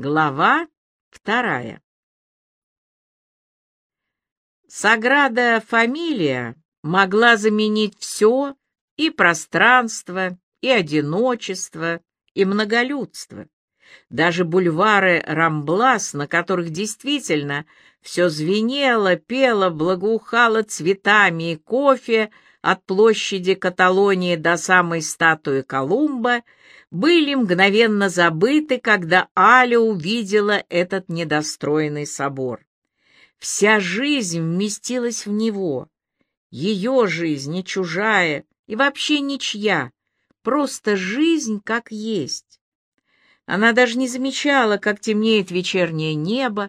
Глава вторая. Саграда Фамилия могла заменить все, и пространство, и одиночество, и многолюдство. Даже бульвары Рамблас, на которых действительно все звенело, пело, благоухало цветами и кофе от площади Каталонии до самой статуи Колумба, были мгновенно забыты, когда Аля увидела этот недостроенный собор. Вся жизнь вместилась в него. Ее жизнь, не чужая и вообще ничья, просто жизнь как есть. Она даже не замечала, как темнеет вечернее небо,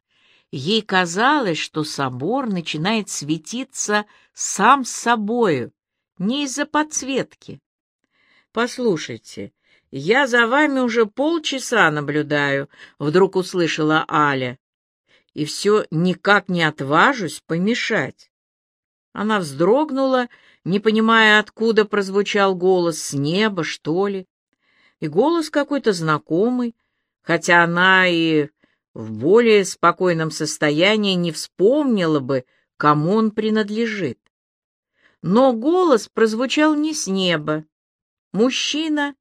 ей казалось, что собор начинает светиться сам собою, не из-за подсветки. «Послушайте, я за вами уже полчаса наблюдаю», — вдруг услышала Аля и все никак не отважусь помешать. Она вздрогнула, не понимая, откуда прозвучал голос, с неба, что ли. И голос какой-то знакомый, хотя она и в более спокойном состоянии не вспомнила бы, кому он принадлежит. Но голос прозвучал не с неба. Мужчина,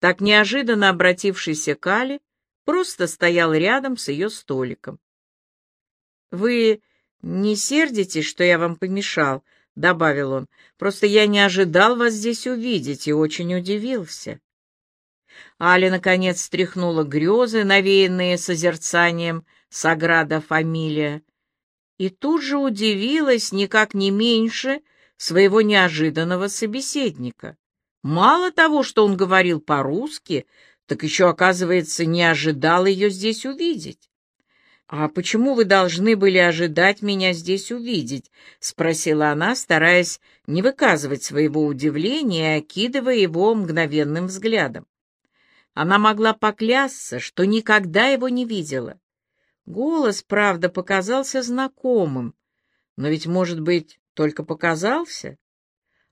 так неожиданно обратившийся к Але, просто стоял рядом с ее столиком. «Вы не сердитесь, что я вам помешал?» — добавил он. «Просто я не ожидал вас здесь увидеть и очень удивился». Аля, наконец, стряхнула грезы, навеянные созерцанием Саграда Фамилия, и тут же удивилась никак не меньше своего неожиданного собеседника. Мало того, что он говорил по-русски, так еще, оказывается, не ожидал ее здесь увидеть. «А почему вы должны были ожидать меня здесь увидеть?» — спросила она, стараясь не выказывать своего удивления окидывая его мгновенным взглядом. Она могла поклясться, что никогда его не видела. Голос, правда, показался знакомым, но ведь, может быть, только показался?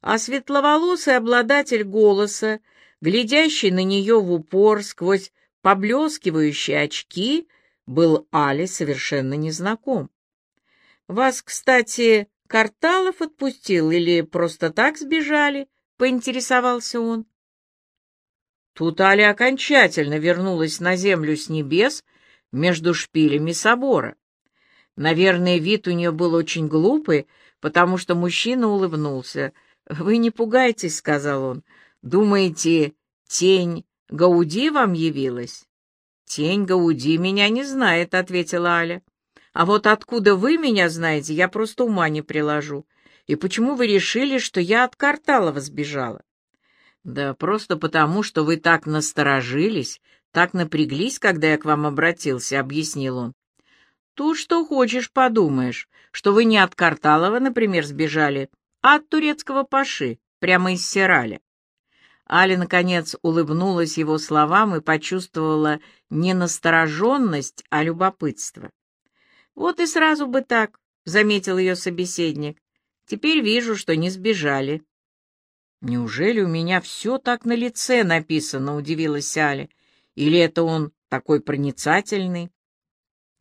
А светловолосый обладатель голоса, глядящий на нее в упор сквозь поблескивающие очки — был Але совершенно незнаком. «Вас, кстати, Карталов отпустил или просто так сбежали?» — поинтересовался он. Тут Аля окончательно вернулась на землю с небес между шпилями собора. Наверное, вид у нее был очень глупый, потому что мужчина улыбнулся. «Вы не пугайтесь», — сказал он. «Думаете, тень Гауди вам явилась?» «Тень Гауди меня не знает», — ответила Аля. «А вот откуда вы меня знаете, я просто ума не приложу. И почему вы решили, что я от Карталова сбежала?» «Да просто потому, что вы так насторожились, так напряглись, когда я к вам обратился», — объяснил он. «Тут что хочешь подумаешь, что вы не от Карталова, например, сбежали, а от турецкого паши, прямо из Сираля. Аля, наконец, улыбнулась его словам и почувствовала не настороженность, а любопытство. «Вот и сразу бы так», — заметил ее собеседник. «Теперь вижу, что не сбежали». «Неужели у меня все так на лице написано?» — удивилась Аля. «Или это он такой проницательный?»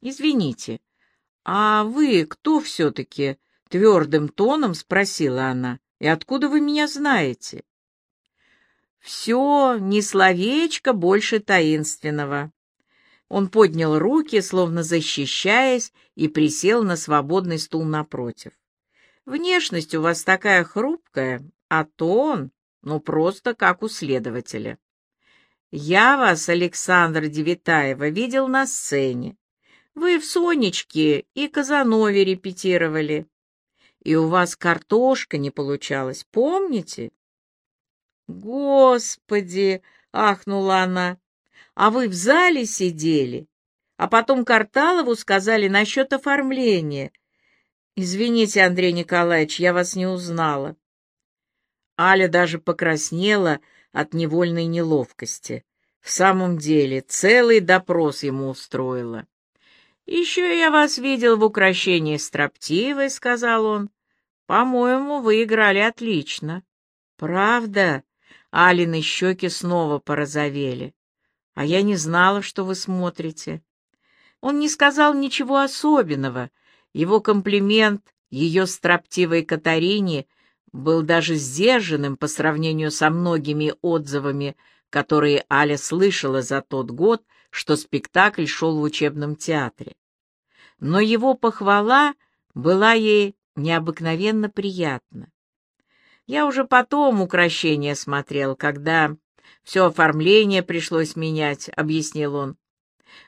«Извините, а вы кто все-таки?» — твердым тоном спросила она. «И откуда вы меня знаете?» Все, ни словечко больше таинственного. Он поднял руки, словно защищаясь, и присел на свободный стул напротив. Внешность у вас такая хрупкая, а тон, ну, просто как у следователя. Я вас, Александр Девитаева, видел на сцене. Вы в «Сонечке» и «Казанове» репетировали. И у вас картошка не получалась, помните? «Господи!» — ахнула она. «А вы в зале сидели, а потом Карталову сказали насчет оформления. Извините, Андрей Николаевич, я вас не узнала». Аля даже покраснела от невольной неловкости. В самом деле, целый допрос ему устроила. «Еще я вас видел в украшении строптивой», — сказал он. «По-моему, вы играли отлично». «Правда?» Алины щеки снова порозовели. «А я не знала, что вы смотрите». Он не сказал ничего особенного. Его комплимент ее строптивой Катарине был даже сдержанным по сравнению со многими отзывами, которые Аля слышала за тот год, что спектакль шел в учебном театре. Но его похвала была ей необыкновенно приятна. Я уже потом украшения смотрел, когда все оформление пришлось менять, — объяснил он.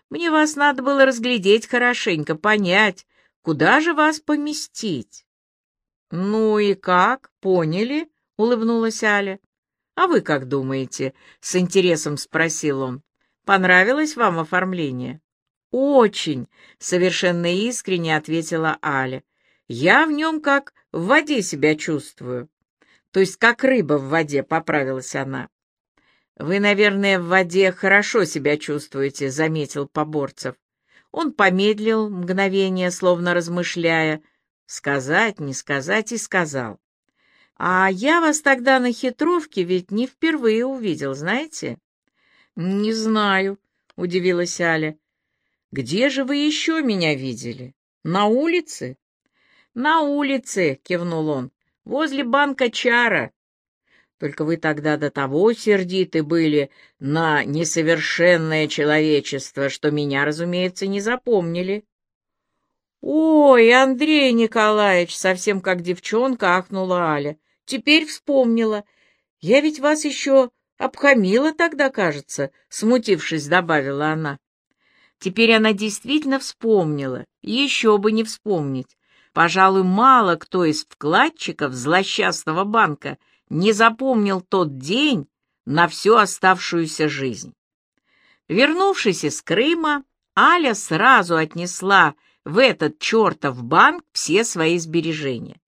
Мне вас надо было разглядеть хорошенько, понять, куда же вас поместить. — Ну и как, поняли? — улыбнулась Аля. — А вы как думаете? — с интересом спросил он. — Понравилось вам оформление? — Очень, — совершенно искренне ответила Аля. — Я в нем как в воде себя чувствую. То есть как рыба в воде, — поправилась она. «Вы, наверное, в воде хорошо себя чувствуете», — заметил Поборцев. Он помедлил мгновение, словно размышляя. Сказать, не сказать и сказал. «А я вас тогда на хитровке ведь не впервые увидел, знаете?» «Не знаю», — удивилась Аля. «Где же вы еще меня видели? На улице?» «На улице», — кивнул он, — «возле банка Чара. Только вы тогда до того сердиты были на несовершенное человечество, что меня, разумеется, не запомнили. «Ой, Андрей Николаевич!» — совсем как девчонка ахнула Аля. «Теперь вспомнила. Я ведь вас еще обхамила тогда, кажется», — смутившись, добавила она. Теперь она действительно вспомнила, еще бы не вспомнить. Пожалуй, мало кто из вкладчиков злосчастного банка — не запомнил тот день на всю оставшуюся жизнь. Вернувшись из Крыма, Аля сразу отнесла в этот чертов банк все свои сбережения.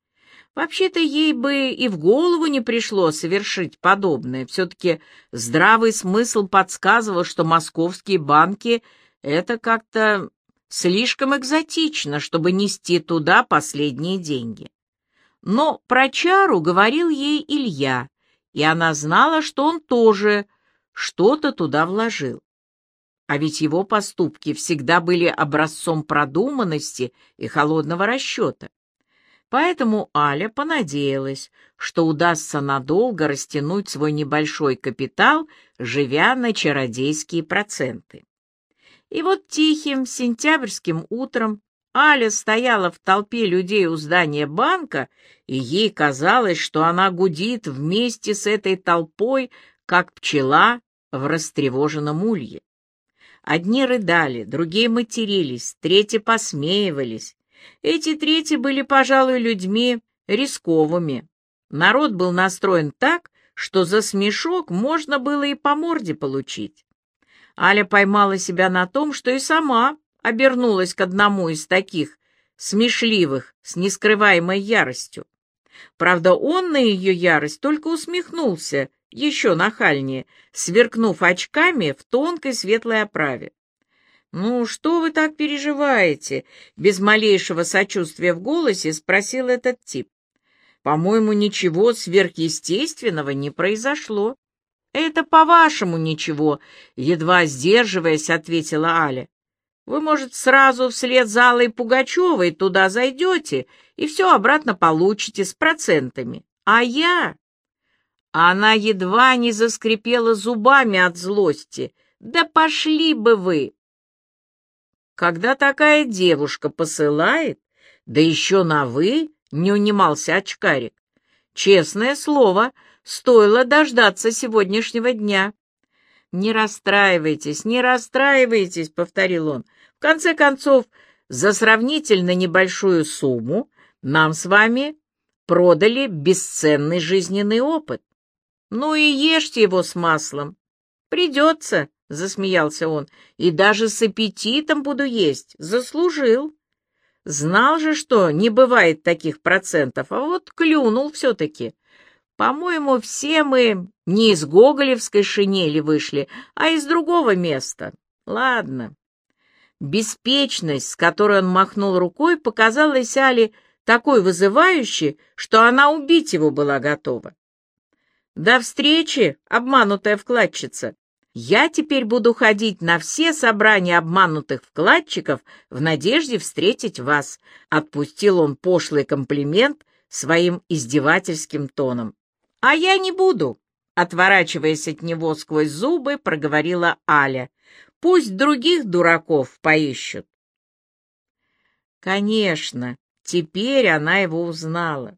Вообще-то ей бы и в голову не пришло совершить подобное. Все-таки здравый смысл подсказывал, что московские банки — это как-то слишком экзотично, чтобы нести туда последние деньги. Но про чару говорил ей Илья, и она знала, что он тоже что-то туда вложил. А ведь его поступки всегда были образцом продуманности и холодного расчета. Поэтому Аля понадеялась, что удастся надолго растянуть свой небольшой капитал, живя на чародейские проценты. И вот тихим сентябрьским утром Аля стояла в толпе людей у здания банка, и ей казалось, что она гудит вместе с этой толпой, как пчела в растревоженном улье. Одни рыдали, другие матерились, третьи посмеивались. Эти третьи были, пожалуй, людьми рисковыми. Народ был настроен так, что за смешок можно было и по морде получить. Аля поймала себя на том, что и сама обернулась к одному из таких, смешливых, с нескрываемой яростью. Правда, он на ее ярость только усмехнулся, еще нахальнее, сверкнув очками в тонкой светлой оправе. «Ну, что вы так переживаете?» — без малейшего сочувствия в голосе спросил этот тип. «По-моему, ничего сверхъестественного не произошло». «Это по-вашему ничего», — едва сдерживаясь, ответила Аля. Вы, может, сразу вслед за Аллой Пугачевой туда зайдете и все обратно получите с процентами. А я... Она едва не заскрипела зубами от злости. Да пошли бы вы! Когда такая девушка посылает, да еще на «вы», не унимался очкарик. Честное слово, стоило дождаться сегодняшнего дня. «Не расстраивайтесь, не расстраивайтесь», — повторил он. В конце концов, за сравнительно небольшую сумму нам с вами продали бесценный жизненный опыт. Ну и ешьте его с маслом. Придется, — засмеялся он, — и даже с аппетитом буду есть. Заслужил. Знал же, что не бывает таких процентов, а вот клюнул все-таки. По-моему, все мы не из гоголевской шинели вышли, а из другого места. Ладно, Беспечность, с которой он махнул рукой, показалась Али такой вызывающей, что она убить его была готова. «До встречи, обманутая вкладчица! Я теперь буду ходить на все собрания обманутых вкладчиков в надежде встретить вас. Отпустил он пошлый комплимент своим издевательским тоном. А я не буду, отворачиваясь от него сквозь зубы, проговорила Аля. Пусть других дураков поищут. Конечно, теперь она его узнала.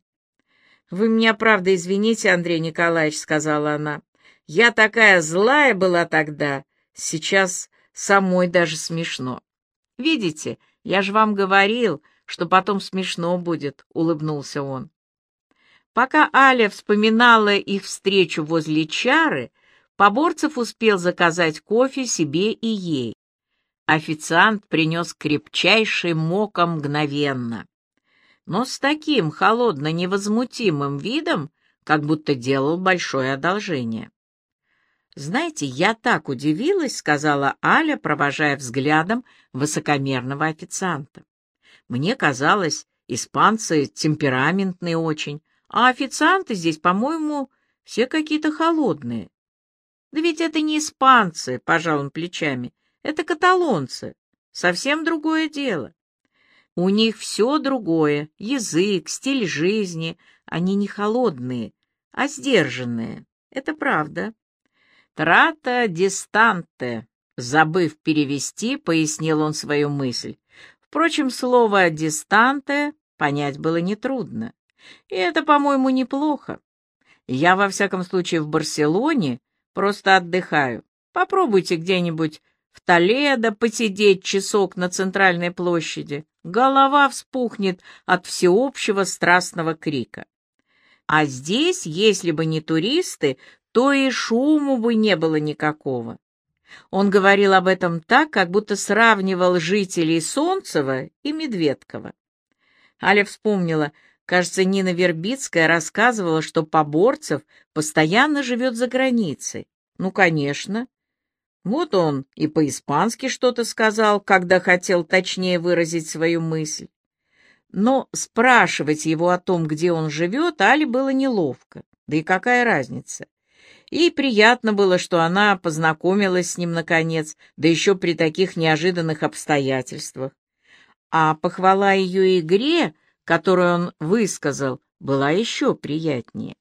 «Вы меня, правда, извините, Андрей Николаевич», — сказала она. «Я такая злая была тогда, сейчас самой даже смешно. Видите, я же вам говорил, что потом смешно будет», — улыбнулся он. Пока Аля вспоминала их встречу возле чары, Поборцев успел заказать кофе себе и ей. Официант принес крепчайший мока мгновенно но с таким холодно-невозмутимым видом, как будто делал большое одолжение. «Знаете, я так удивилась», — сказала Аля, провожая взглядом высокомерного официанта. «Мне казалось, испанцы темпераментные очень, а официанты здесь, по-моему, все какие-то холодные». «Да ведь это не испанцы», — пожал он плечами, — «это каталонцы. Совсем другое дело. У них все другое — язык, стиль жизни. Они не холодные, а сдержанные. Это правда. Трата дистанте. Забыв перевести, пояснил он свою мысль. Впрочем, слово «дистанте» понять было нетрудно. И это, по-моему, неплохо. Я, во всяком случае, в Барселоне просто отдыхаю. Попробуйте где-нибудь в Толедо посидеть часок на центральной площади. Голова вспухнет от всеобщего страстного крика. А здесь, если бы не туристы, то и шуму бы не было никакого. Он говорил об этом так, как будто сравнивал жителей Солнцева и Медведкова. Аля вспомнила, кажется, Нина Вербицкая рассказывала, что Поборцев постоянно живет за границей. Ну, конечно, вот он и по-испански что-то сказал, когда хотел точнее выразить свою мысль. Но спрашивать его о том, где он живет, Али было неловко. Да и какая разница? И приятно было, что она познакомилась с ним наконец, да еще при таких неожиданных обстоятельствах. А похвала ее игре, которую он высказал, была еще приятнее.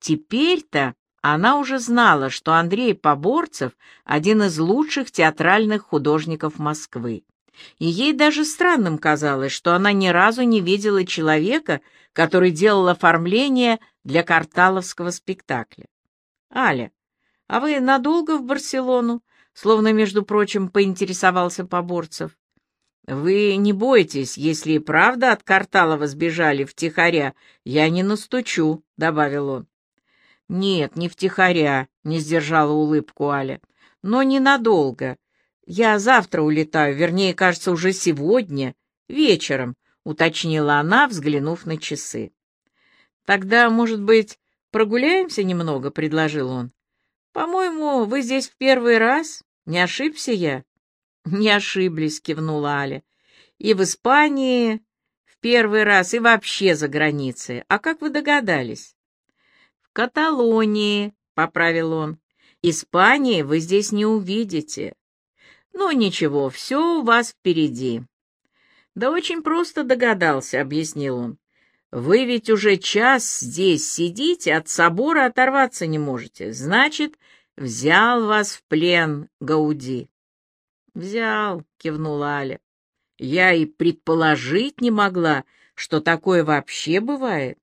Теперь-то она уже знала, что Андрей Поборцев — один из лучших театральных художников Москвы. И ей даже странным казалось, что она ни разу не видела человека, который делал оформление для карталовского спектакля. «Аля, а вы надолго в Барселону?» Словно, между прочим, поинтересовался Поборцев. «Вы не бойтесь, если и правда от Карталова сбежали втихаря, я не настучу», — добавил он. «Нет, не втихаря», — не сдержала улыбку Аля. «Но ненадолго. Я завтра улетаю, вернее, кажется, уже сегодня, вечером», — уточнила она, взглянув на часы. «Тогда, может быть, прогуляемся немного?» — предложил он. «По-моему, вы здесь в первый раз? Не ошибся я?» «Не ошиблись», — кивнула Аля. «И в Испании в первый раз, и вообще за границей. А как вы догадались?» Каталонии», — поправил он. «Испании вы здесь не увидите. Ну, ничего, все у вас впереди». «Да очень просто догадался», — объяснил он. «Вы ведь уже час здесь сидите, от собора оторваться не можете. Значит, взял вас в плен Гауди». «Взял», — кивнула Аля. «Я и предположить не могла, что такое вообще бывает.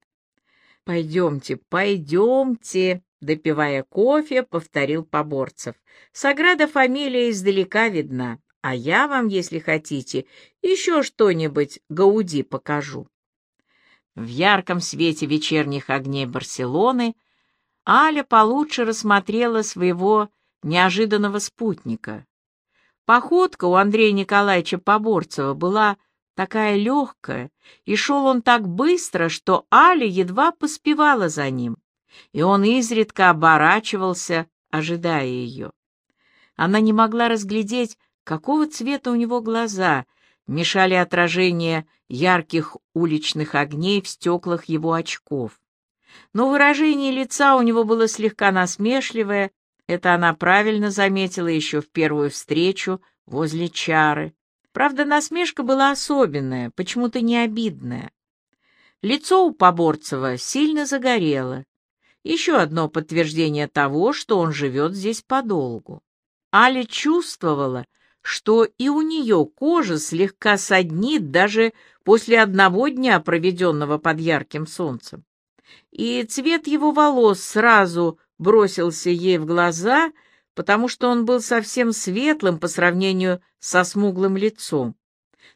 «Пойдемте, пойдемте», — допивая кофе, повторил Поборцев. «Саграда фамилия издалека видна, а я вам, если хотите, еще что-нибудь Гауди покажу». В ярком свете вечерних огней Барселоны Аля получше рассмотрела своего неожиданного спутника. Походка у Андрея Николаевича Поборцева была такая легкая, и шел он так быстро, что Аля едва поспевала за ним, и он изредка оборачивался, ожидая ее. Она не могла разглядеть, какого цвета у него глаза, мешали отражения ярких уличных огней в стеклах его очков. Но выражение лица у него было слегка насмешливое, Это она правильно заметила еще в первую встречу возле чары. Правда, насмешка была особенная, почему-то не обидная. Лицо у Поборцева сильно загорело. Еще одно подтверждение того, что он живет здесь подолгу. Аля чувствовала, что и у нее кожа слегка саднит даже после одного дня, проведенного под ярким солнцем. И цвет его волос сразу бросился ей в глаза, потому что он был совсем светлым по сравнению со смуглым лицом.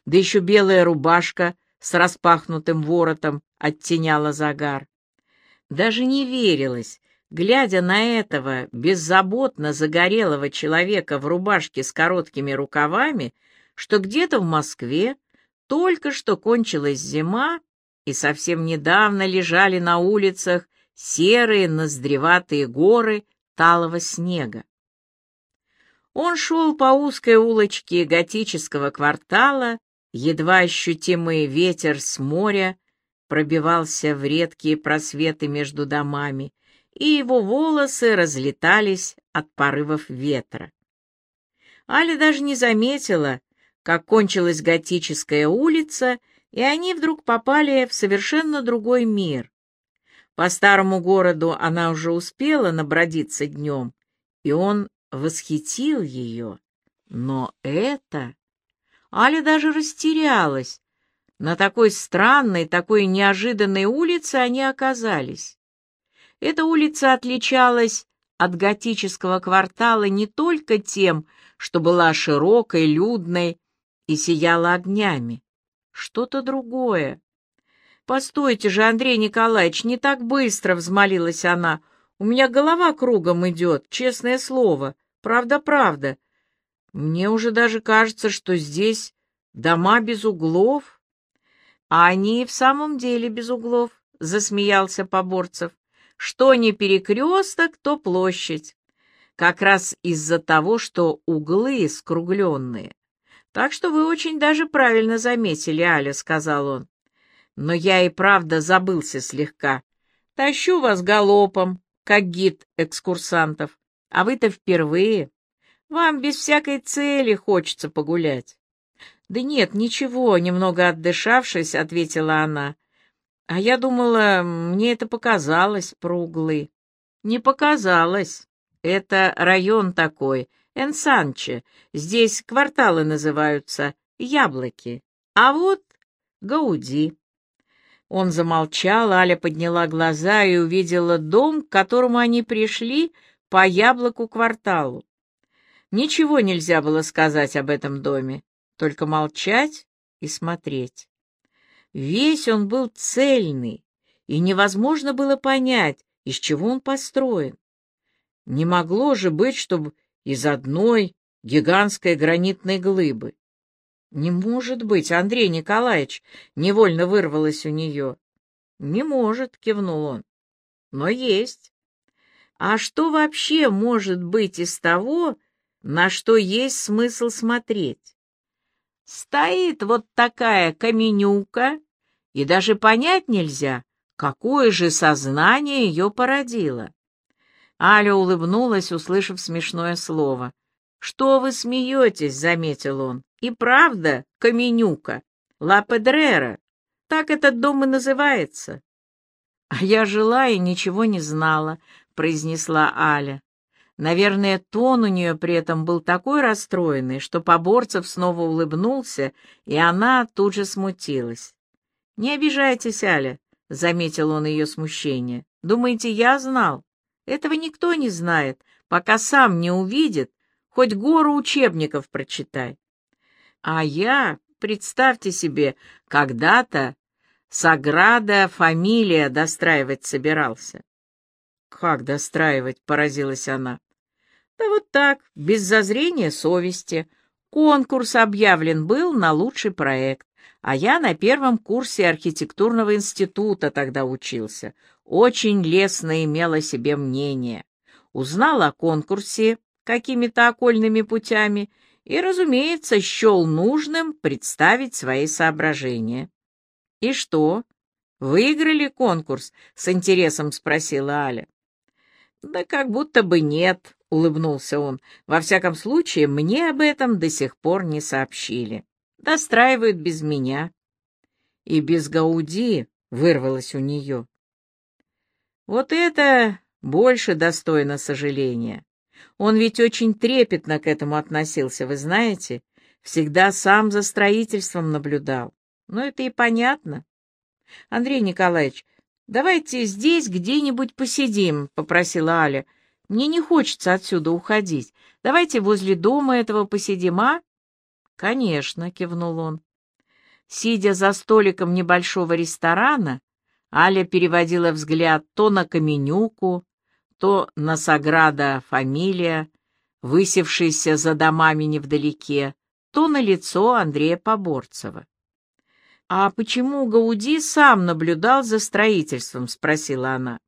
Да еще белая рубашка с распахнутым воротом оттеняла загар. Даже не верилось, глядя на этого беззаботно загорелого человека в рубашке с короткими рукавами, что где-то в Москве только что кончилась зима, и совсем недавно лежали на улицах серые ноздреватые горы талого снега. Он шел по узкой улочке готического квартала, едва ощутимый ветер с моря пробивался в редкие просветы между домами, и его волосы разлетались от порывов ветра. Аля даже не заметила, как кончилась готическая улица, и они вдруг попали в совершенно другой мир. По старому городу она уже успела набродиться днем, и он восхитил ее. Но это... Аля даже растерялась, на такой странной, такой неожиданной улице они оказались. Эта улица отличалась от готического квартала не только тем, что была широкой, людной и сияла огнями. Что-то другое. «Постойте же, Андрей Николаевич, не так быстро!» — взмолилась она. «У меня голова кругом идет, честное слово. Правда-правда. Мне уже даже кажется, что здесь дома без углов». «А они и в самом деле без углов», — засмеялся Поборцев. «Что не перекресток, то площадь. Как раз из-за того, что углы скругленные. Так что вы очень даже правильно заметили, Аля», — сказал он. «Но я и правда забылся слегка. Тащу вас галопом, как гид экскурсантов. А вы-то впервые. Вам без всякой цели хочется погулять». «Да нет, ничего», — немного отдышавшись, ответила она. «А я думала, мне это показалось про углы». «Не показалось. Это район такой, Энсанче. Здесь кварталы называются Яблоки. А вот Гауди». Он замолчал, Аля подняла глаза и увидела дом, к которому они пришли по яблоку кварталу. Ничего нельзя было сказать об этом доме только молчать и смотреть. Весь он был цельный, и невозможно было понять, из чего он построен. Не могло же быть, чтобы из одной гигантской гранитной глыбы. Не может быть, Андрей Николаевич, невольно вырвалось у нее. Не может, кивнул он. Но есть. А что вообще может быть из того, на что есть смысл смотреть? Стоит вот такая каменюка, и даже понять нельзя, какое же сознание ее породило. Аля улыбнулась, услышав смешное слово. «Что вы смеетесь?» — заметил он. «И правда, каменюка, ла педрера, так этот дом и называется». «А я жила и ничего не знала», — произнесла Аля. Наверное, тон у нее при этом был такой расстроенный, что Поборцев снова улыбнулся, и она тут же смутилась. «Не обижайтесь, Аля», — заметил он ее смущение. «Думаете, я знал? Этого никто не знает, пока сам не увидит, хоть гору учебников прочитай. А я, представьте себе, когда-то Саграда фамилия достраивать собирался. «Как достраивать?» — поразилась она. Да вот так, без зазрения совести. Конкурс объявлен был на лучший проект, а я на первом курсе архитектурного института тогда учился. Очень лестно имела себе мнение. Узнал о конкурсе какими-то окольными путями и, разумеется, счел нужным представить свои соображения. «И что? Выиграли конкурс?» — с интересом спросила Аля. «Да как будто бы нет», улыбнулся он. «Во всяком случае, мне об этом до сих пор не сообщили. Достраивают без меня». «И без Гауди», — вырвалось у нее. «Вот это больше достойно сожаления. Он ведь очень трепетно к этому относился, вы знаете, всегда сам за строительством наблюдал. Ну, это и понятно. Андрей Николаевич, давайте здесь где-нибудь посидим, — попросила Аля. Мне не хочется отсюда уходить. Давайте возле дома этого посидим, а? Конечно, — кивнул он. Сидя за столиком небольшого ресторана, Аля переводила взгляд то на Каменюку, то на Саграда Фамилия, высевшийся за домами невдалеке, то на лицо Андрея Поборцева. «А почему Гауди сам наблюдал за строительством?» — спросила она.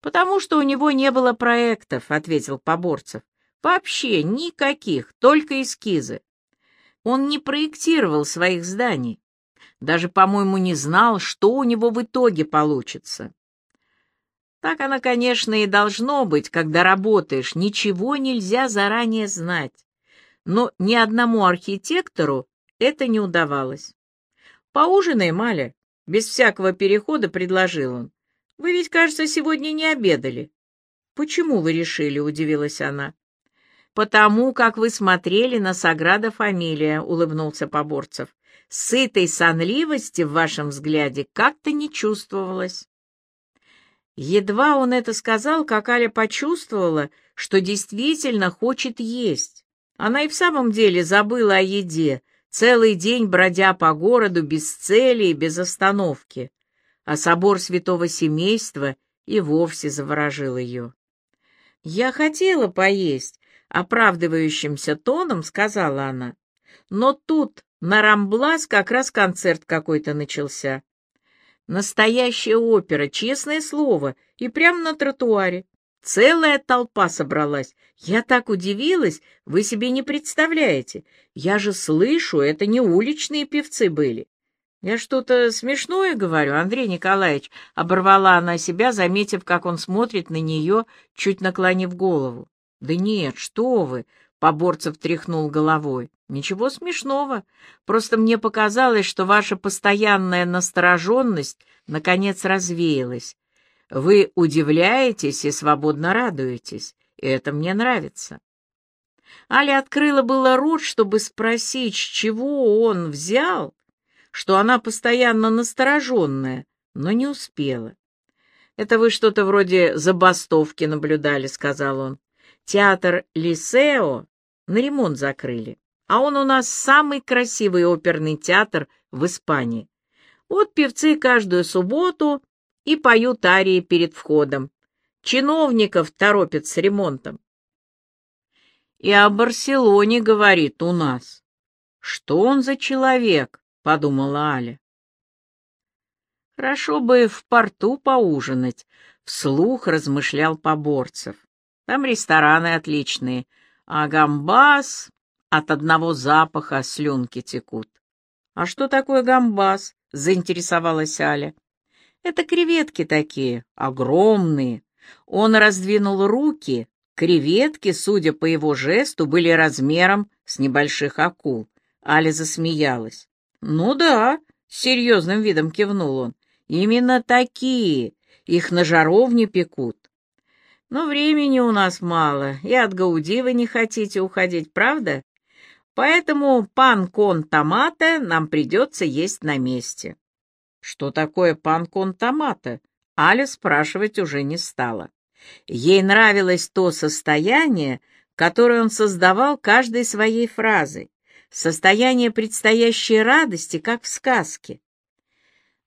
«Потому что у него не было проектов», — ответил Поборцев. «Вообще никаких, только эскизы. Он не проектировал своих зданий. Даже, по-моему, не знал, что у него в итоге получится. Так оно, конечно, и должно быть, когда работаешь. Ничего нельзя заранее знать. Но ни одному архитектору это не удавалось. «Поужинаем, Маля?» — без всякого перехода предложил он. «Вы ведь, кажется, сегодня не обедали». «Почему вы решили?» — удивилась она. «Потому как вы смотрели на Саграда Фамилия», — улыбнулся Поборцев. «Сытой сонливости в вашем взгляде как-то не чувствовалось». Едва он это сказал, как Аля почувствовала, что действительно хочет есть. Она и в самом деле забыла о еде, целый день бродя по городу без цели и без остановки. А собор святого семейства и вовсе заворожил ее. «Я хотела поесть», — оправдывающимся тоном сказала она. «Но тут на Рамблас как раз концерт какой-то начался. Настоящая опера, честное слово, и прямо на тротуаре. Целая толпа собралась. Я так удивилась, вы себе не представляете. Я же слышу, это не уличные певцы были. Я что-то смешное говорю, Андрей Николаевич, оборвала она себя, заметив, как он смотрит на нее, чуть наклонив голову. Да нет, что вы, Поборцев тряхнул головой. «Ничего смешного. Просто мне показалось, что ваша постоянная настороженность наконец развеялась. Вы удивляетесь и свободно радуетесь, и это мне нравится». Аля открыла было рот, чтобы спросить, с чего он взял, что она постоянно настороженная, но не успела. «Это вы что-то вроде забастовки наблюдали», — сказал он. Театр Лисео на ремонт закрыли, а он у нас самый красивый оперный театр в Испании. Вот певцы каждую субботу и поют арии перед входом. Чиновников торопят с ремонтом. И о Барселоне говорит у нас. Что он за человек, подумала Аля. Хорошо бы в порту поужинать, вслух размышлял Поборцев. Там рестораны отличные, а гамбас от одного запаха слюнки текут. «А что такое гамбас?» — заинтересовалась Аля. «Это креветки такие, огромные». Он раздвинул руки. Креветки, судя по его жесту, были размером с небольших акул. Аля засмеялась. «Ну да», — с серьезным видом кивнул он. «Именно такие. Их на жаровне пекут. Но времени у нас мало, и от Гауди вы не хотите уходить, правда? Поэтому пан кон томата нам придется есть на месте. Что такое пан кон томата? Аля спрашивать уже не стала. Ей нравилось то состояние, которое он создавал каждой своей фразой, состояние предстоящей радости, как в сказке.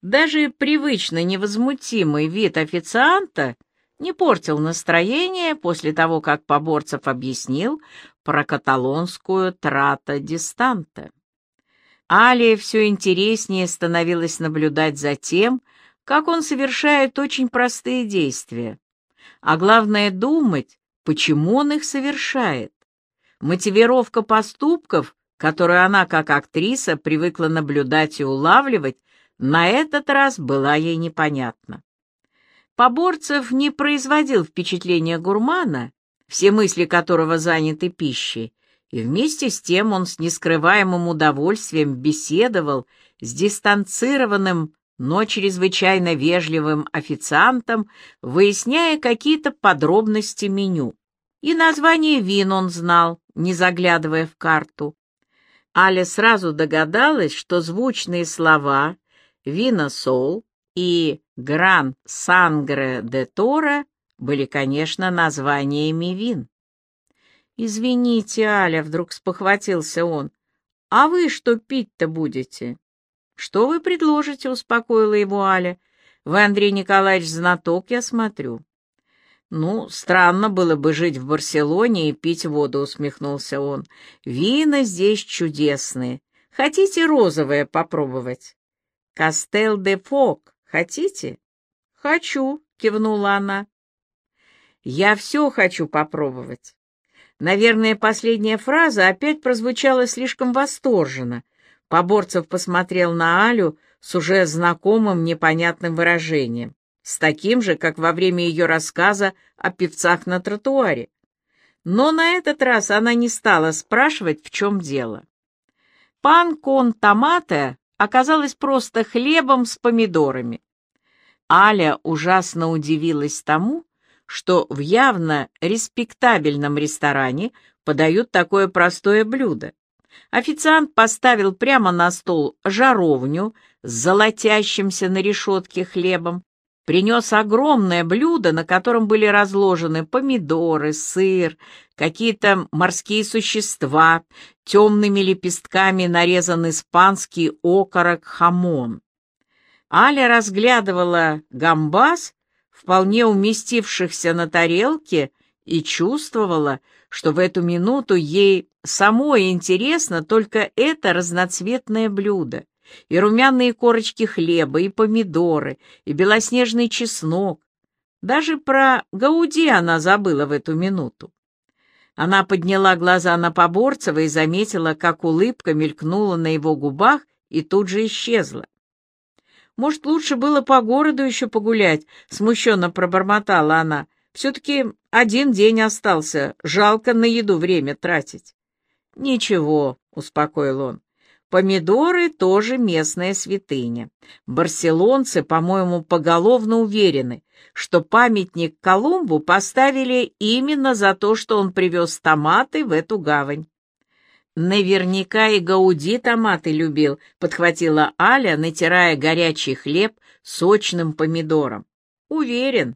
Даже привычно невозмутимый вид официанта — не портил настроение после того, как Поборцев объяснил про каталонскую трата дистанта. Алия все интереснее становилось наблюдать за тем, как он совершает очень простые действия. А главное думать, почему он их совершает. Мотивировка поступков, которую она как актриса привыкла наблюдать и улавливать, на этот раз была ей непонятна. Поборцев не производил впечатления гурмана, все мысли которого заняты пищей, и вместе с тем он с нескрываемым удовольствием беседовал с дистанцированным, но чрезвычайно вежливым официантом, выясняя какие-то подробности меню. И название вин он знал, не заглядывая в карту. Аля сразу догадалась, что звучные слова «вина сол» и «гран сангре де торе» были, конечно, названиями вин. «Извините, Аля», — вдруг спохватился он, — «а вы что пить-то будете?» «Что вы предложите?» — успокоила его Аля. «Вы, Андрей Николаевич, знаток, я смотрю». «Ну, странно было бы жить в Барселоне и пить воду», — усмехнулся он. «Вина здесь чудесные. Хотите розовое попробовать?» «Кастел де Фок. Хотите?» «Хочу», — кивнула она. «Я все хочу попробовать». Наверное, последняя фраза опять прозвучала слишком восторженно. Поборцев посмотрел на Алю с уже знакомым непонятным выражением с таким же, как во время ее рассказа о певцах на тротуаре. Но на этот раз она не стала спрашивать, в чем дело. Пан кон томате оказалось просто хлебом с помидорами. Аля ужасно удивилась тому, что в явно респектабельном ресторане подают такое простое блюдо. Официант поставил прямо на стол жаровню с золотящимся на решетке хлебом, принес огромное блюдо, на котором были разложены помидоры, сыр, какие-то морские существа, темными лепестками нарезан испанский окорок хамон. Аля разглядывала гамбас, вполне уместившихся на тарелке, и чувствовала, что в эту минуту ей самой интересно только это разноцветное блюдо и румяные корочки хлеба, и помидоры, и белоснежный чеснок. Даже про Гауди она забыла в эту минуту. Она подняла глаза на Поборцева и заметила, как улыбка мелькнула на его губах и тут же исчезла. «Может, лучше было по городу еще погулять?» — смущенно пробормотала она. «Все-таки один день остался, жалко на еду время тратить». «Ничего», — успокоил он, Помидоры тоже местная святыня. Барселонцы, по-моему, поголовно уверены, что памятник Колумбу поставили именно за то, что он привез томаты в эту гавань. Наверняка и Гауди томаты любил, подхватила Аля, натирая горячий хлеб сочным помидором. Уверен.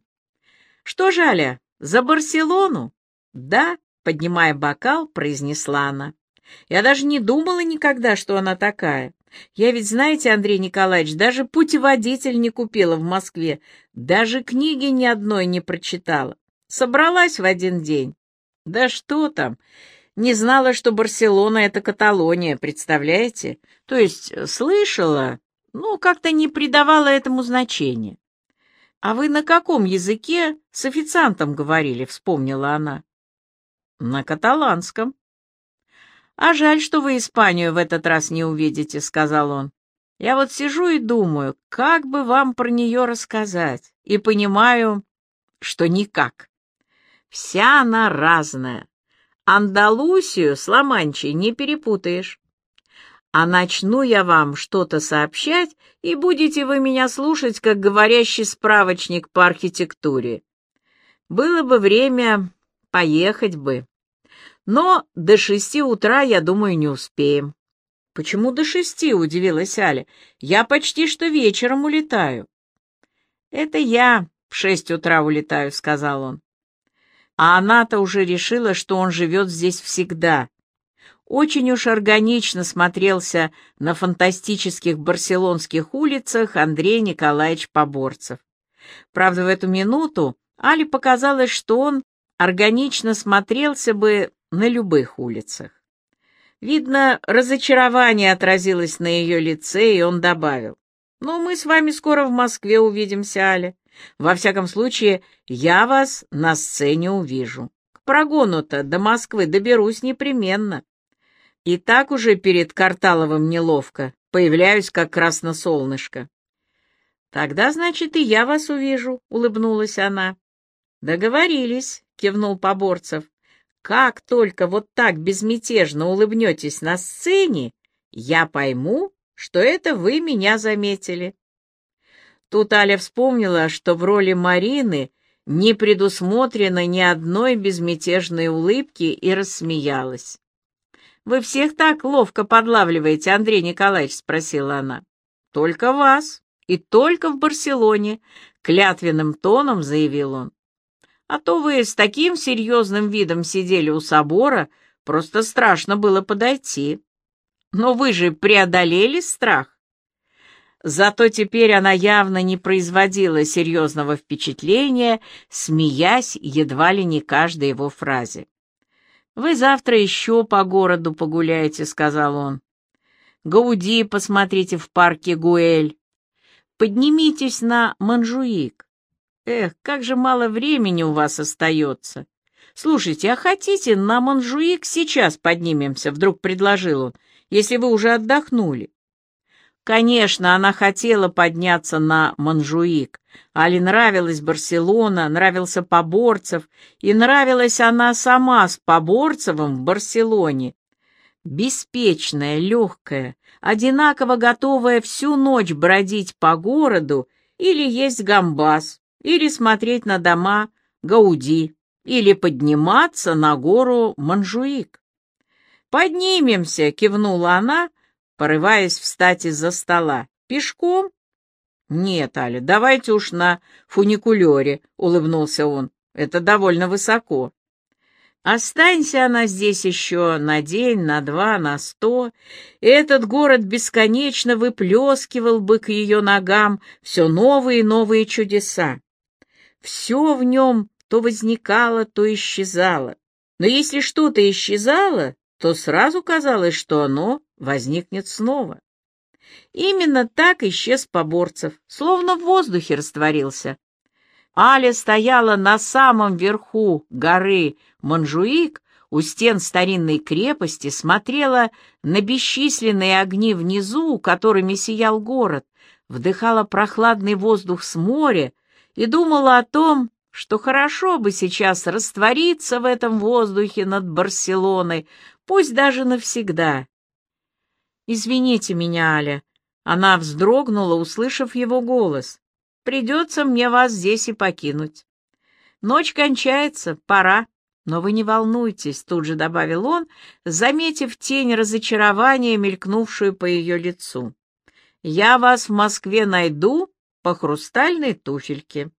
Что же, Аля, за Барселону? Да, поднимая бокал, произнесла она. Я даже не думала никогда, что она такая. Я ведь, знаете, Андрей Николаевич, даже путеводитель не купила в Москве, даже книги ни одной не прочитала. Собралась в один день. Да что там, не знала, что Барселона — это Каталония, представляете? То есть слышала, но как-то не придавала этому значения. «А вы на каком языке с официантом говорили?» — вспомнила она. «На каталанском». «А жаль, что вы Испанию в этот раз не увидите», — сказал он. «Я вот сижу и думаю, как бы вам про нее рассказать, и понимаю, что никак. Вся она разная. Андалусию с Ла-Манчей не перепутаешь. А начну я вам что-то сообщать, и будете вы меня слушать, как говорящий справочник по архитектуре. Было бы время, поехать бы». Но до шести утра, я думаю, не успеем. Почему до шести? удивилась Аля. Я почти что вечером улетаю. Это я в шесть утра улетаю, сказал он. А она-то уже решила, что он живет здесь всегда. Очень уж органично смотрелся на фантастических барселонских улицах Андрей Николаевич Поборцев. Правда, в эту минуту Але показалось, что он органично смотрелся бы на любых улицах. Видно, разочарование отразилось на ее лице, и он добавил. «Ну, мы с вами скоро в Москве увидимся, Аля. Во всяком случае, я вас на сцене увижу. К прогону-то до Москвы доберусь непременно. И так уже перед Карталовым неловко, появляюсь как красносолнышко». «Тогда, значит, и я вас увижу», — улыбнулась она. «Договорились», — кивнул Поборцев. «Как только вот так безмятежно улыбнетесь на сцене, я пойму, что это вы меня заметили». Тут Аля вспомнила, что в роли Марины не предусмотрено ни одной безмятежной улыбки и рассмеялась. «Вы всех так ловко подлавливаете, Андрей Николаевич?» — спросила она. «Только вас. И только в Барселоне», — клятвенным тоном заявил он. «А то вы с таким серьезным видом сидели у собора, просто страшно было подойти. Но вы же преодолели страх». Зато теперь она явно не производила серьезного впечатления, смеясь едва ли не каждой его фразе. «Вы завтра еще по городу погуляете», — сказал он. «Гауди посмотрите в парке Гуэль. Поднимитесь на Манжуик. Эх, как же мало времени у вас остается. Слушайте, а хотите, на Манжуик сейчас поднимемся?» — вдруг предложил он, «если вы уже отдохнули». Конечно, она хотела подняться на Манжуик. Али нравилась Барселона, нравился Поборцев, и нравилась она сама с Поборцевым в Барселоне. Беспечная, легкая, одинаково готовая всю ночь бродить по городу или есть гамбас, или смотреть на дома Гауди, или подниматься на гору Манжуик. «Поднимемся!» — кивнула она, порываясь встать из-за стола. «Пешком?» «Нет, Аля, давайте уж на фуникулере», — улыбнулся он. «Это довольно высоко». Останься она здесь еще на день, на два, на сто, этот город бесконечно выплескивал бы к ее ногам все новые и новые чудеса. Все в нем то возникало, то исчезало. Но если что-то исчезало, то сразу казалось, что оно возникнет снова. Именно так исчез Поборцев, словно в воздухе растворился. Аля стояла на самом верху горы Манжуик, у стен старинной крепости, смотрела на бесчисленные огни внизу, которыми сиял город, вдыхала прохладный воздух с моря и думала о том, что хорошо бы сейчас раствориться в этом воздухе над Барселоной, пусть даже навсегда, «Извините меня, Аля». Она вздрогнула, услышав его голос. «Придется мне вас здесь и покинуть. Ночь кончается, пора. Но вы не волнуйтесь», — тут же добавил он, заметив тень разочарования, мелькнувшую по ее лицу. «Я вас в Москве найду по хрустальной туфельке».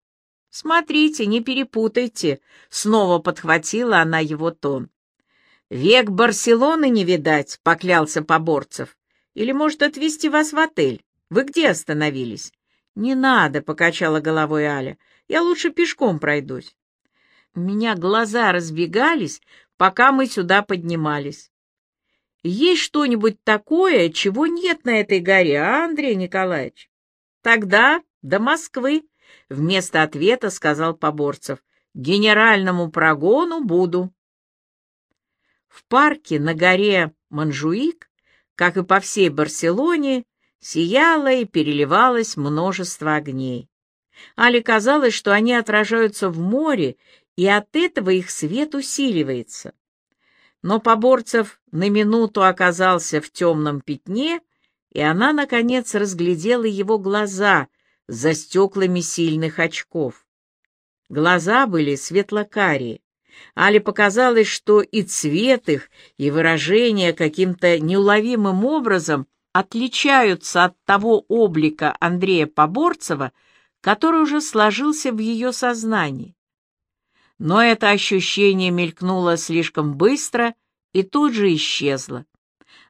«Смотрите, не перепутайте», — снова подхватила она его тон. «Век Барселоны не видать», — поклялся Поборцев. «Или, может, отвезти вас в отель? Вы где остановились?» «Не надо», — покачала головой Аля. «Я лучше пешком пройдусь». У меня глаза разбегались, пока мы сюда поднимались. «Есть что-нибудь такое, чего нет на этой горе, а, Андрей Николаевич?» «Тогда до Москвы», — вместо ответа сказал Поборцев. «Генеральному прогону буду». В парке на горе Манжуик, как и по всей Барселоне, сияло и переливалось множество огней. Али казалось, что они отражаются в море, и от этого их свет усиливается. Но Поборцев на минуту оказался в темном пятне, и она, наконец, разглядела его глаза за стеклами сильных очков. Глаза были светлокарие, Али показалось, что и цвет их, и выражение каким-то неуловимым образом отличаются от того облика Андрея Поборцева, который уже сложился в ее сознании. Но это ощущение мелькнуло слишком быстро и тут же исчезло.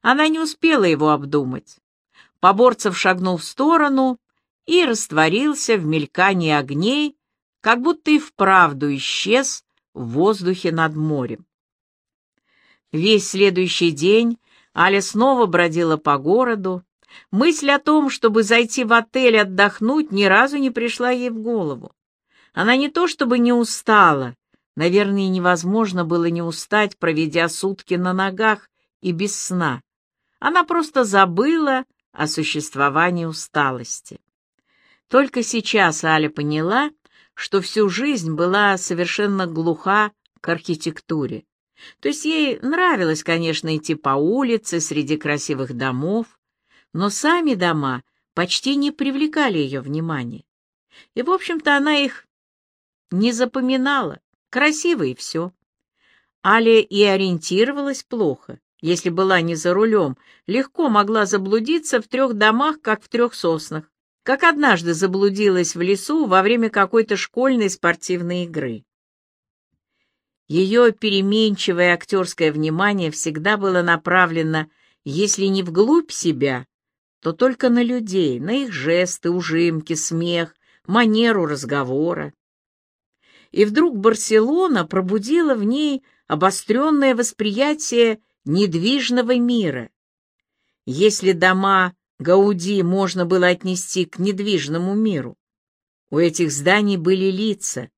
Она не успела его обдумать. Поборцев шагнул в сторону и растворился в мелькании огней, как будто и вправду исчез в воздухе над морем. Весь следующий день Аля снова бродила по городу. Мысль о том, чтобы зайти в отель отдохнуть, ни разу не пришла ей в голову. Она не то чтобы не устала, наверное, невозможно было не устать, проведя сутки на ногах и без сна. Она просто забыла о существовании усталости. Только сейчас Аля поняла, что всю жизнь была совершенно глуха к архитектуре. То есть ей нравилось, конечно, идти по улице среди красивых домов, но сами дома почти не привлекали ее внимания. И, в общем-то, она их не запоминала, красиво и все. Аля и ориентировалась плохо. Если была не за рулем, легко могла заблудиться в трех домах, как в трех соснах, как однажды заблудилась в лесу во время какой-то школьной спортивной игры. Ее переменчивое актерское внимание всегда было направлено, если не вглубь себя, то только на людей, на их жесты, ужимки, смех, манеру разговора. И вдруг Барселона пробудила в ней обостренное восприятие недвижного мира. Если дома Гауди можно было отнести к недвижному миру, у этих зданий были лица,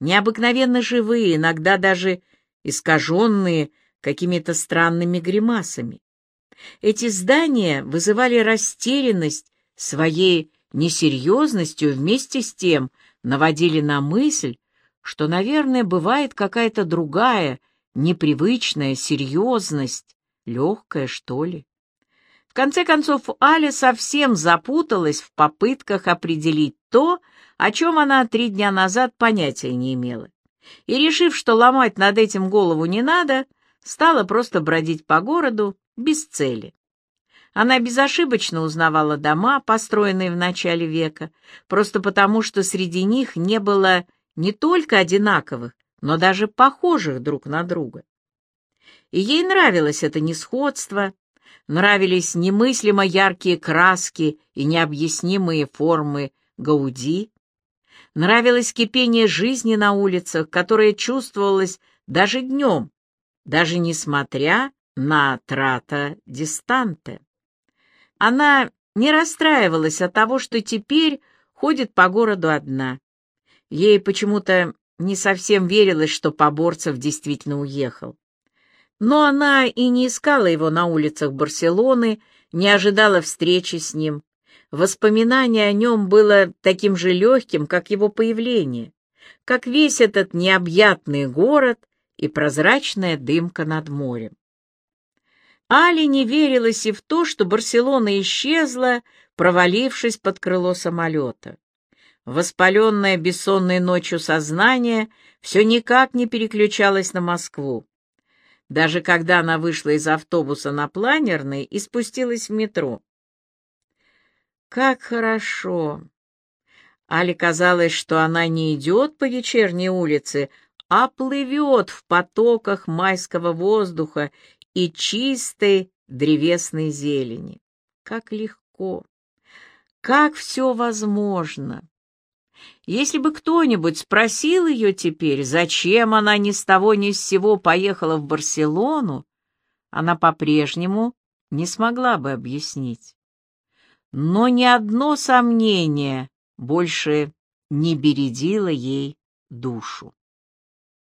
необыкновенно живые, иногда даже искаженные какими-то странными гримасами. Эти здания вызывали растерянность своей несерьезностью, вместе с тем наводили на мысль, что, наверное, бывает какая-то другая, непривычная серьезность, легкая, что ли. Конце концов, Аля совсем запуталась в попытках определить то, о чем она три дня назад понятия не имела. И, решив, что ломать над этим голову не надо, стала просто бродить по городу без цели. Она безошибочно узнавала дома, построенные в начале века, просто потому, что среди них не было не только одинаковых, но даже похожих друг на друга. И ей нравилось это несходство, нравились немыслимо яркие краски и необъяснимые формы Гауди, нравилось кипение жизни на улицах, которое чувствовалось даже днем, даже несмотря на трата дистанте. Она не расстраивалась от того, что теперь ходит по городу одна. Ей почему-то не совсем верилось, что Поборцев действительно уехал. Но она и не искала его на улицах Барселоны, не ожидала встречи с ним. Воспоминание о нем было таким же легким, как его появление, как весь этот необъятный город и прозрачная дымка над морем. Али не верилось и в то, что Барселона исчезла, провалившись под крыло самолета. Воспаленное бессонной ночью сознание все никак не переключалось на Москву. Даже когда она вышла из автобуса на планерной и спустилась в метро. Как хорошо! Али казалось, что она не идет по вечерней улице, а плывет в потоках майского воздуха и чистой древесной зелени. Как легко! Как все возможно! Если бы кто-нибудь спросил ее теперь, зачем она ни с того ни с сего поехала в Барселону, она по-прежнему не смогла бы объяснить. Но ни одно сомнение больше не бередило ей душу.